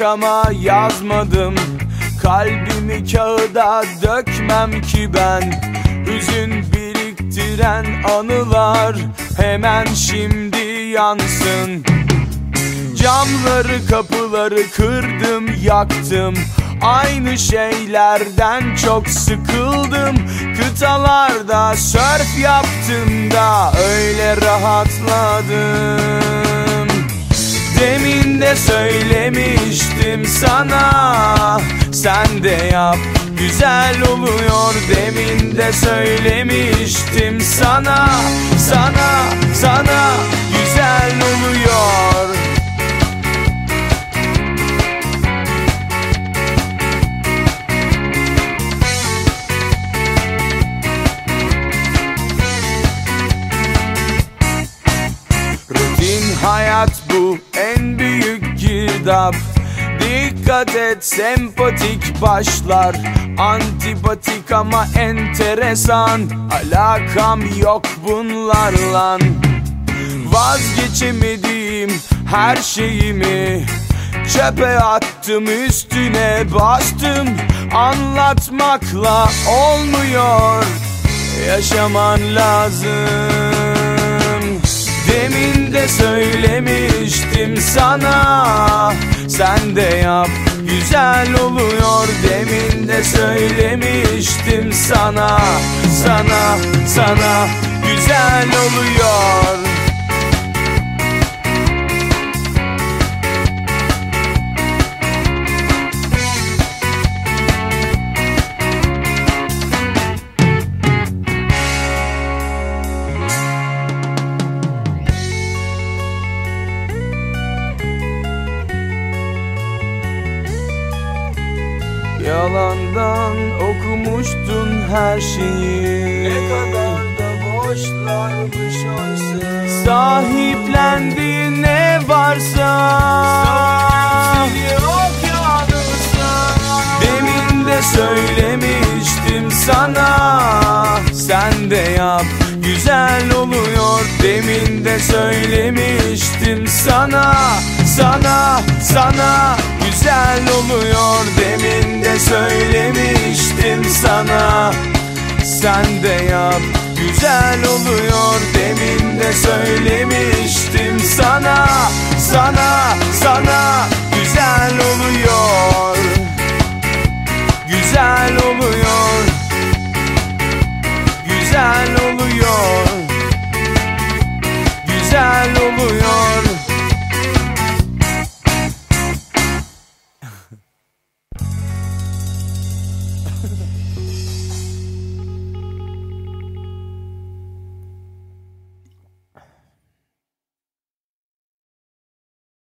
ama yazmadım. Kalbimi kağıda dökmem ki ben. Hüzün biriktiren anılar Hemen şimdi yansın. Camları kapıları kırdım yaktım. Aynı şeylerden çok sıkıldım. Kıtalarda sörf yaptım da öyle rahatladım. Demin de söylemiştim sana. Sen de yap güzel oluyor. Demin de söylemiştim sana. Sana sana güzel oluyor. Rutin hayat bu en büyük girdap Dikkat et sempatik başlar. Antipatik ama enteresan. Alakam yok bunlarla. Vazgeçemediğim her şeyimi Çöpe attım üstüne bastım. Anlatmakla olmuyor Yaşaman lazım. Demin de söylemiştim sana Sen de yap güzel oluyor. Demin de söylemiştim sana Sana sana güzel oluyor Yalandan okumuştun her şeyi. Ne kadar da boşlarmış oysa. Sahiplendiğin ne varsa. Demin de söylemiştim sana. Sen de yap güzel oluyor. Demin de söylemiştim sana. Sana sana güzel oluyor. Demin de söylemiştim sana. Sen de yap güzel oluyor. Demin de söylemiştim sana. Sana